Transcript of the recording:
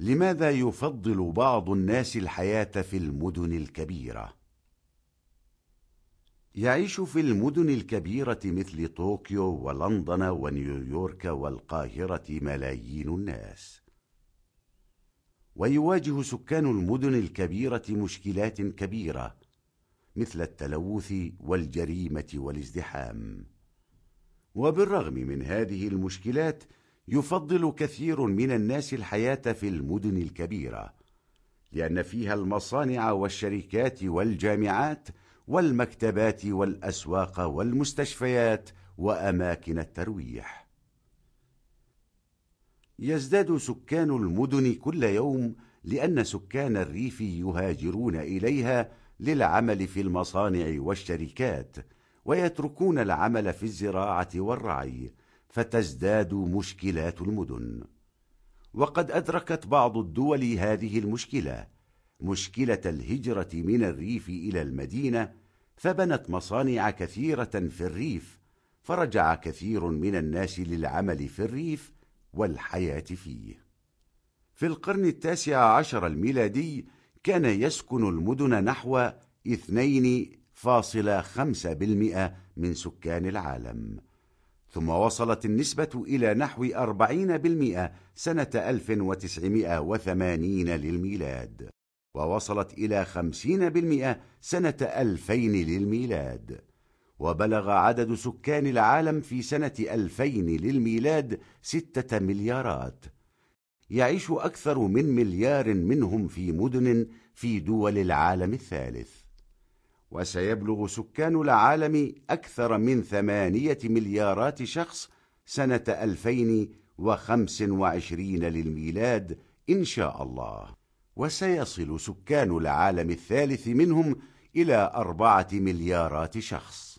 لماذا يفضل بعض الناس الحياة في المدن الكبيرة؟ يعيش في المدن الكبيرة مثل طوكيو ولندن ونيويورك والقاهرة ملايين الناس ويواجه سكان المدن الكبيرة مشكلات كبيرة مثل التلوث والجريمة والازدحام وبالرغم من هذه المشكلات يفضل كثير من الناس الحياة في المدن الكبيرة لأن فيها المصانع والشركات والجامعات والمكتبات والأسواق والمستشفيات وأماكن الترويح. يزداد سكان المدن كل يوم لأن سكان الريف يهاجرون إليها للعمل في المصانع والشركات ويتركون العمل في الزراعة والرعي. فتزداد مشكلات المدن. وقد أدركت بعض الدول هذه المشكلة. مشكلة الهجرة من الريف إلى المدينة فبنت مصانع كثيرة في الريف فرجع كثير من الناس للعمل في الريف والحياة فيه. في القرن التاسع عشر الميلادي كان يسكن المدن نحو 2.5% من سكان العالم. ثم وصلت النسبة إلى نحو 40% سنة 1980 للميلاد ووصلت إلى 50% سنة 2000 للميلاد وبلغ عدد سكان العالم في سنة 2000 للميلاد ستة مليارات. يعيش أكثر من مليار منهم في مدن في دول العالم الثالث. وسيبلغ سكان العالم أكثر من ثمانية مليارات شخص سنة 2025 للميلاد إن شاء الله. وسيصل سكان العالم الثالث منهم إلى أربعة مليارات شخص.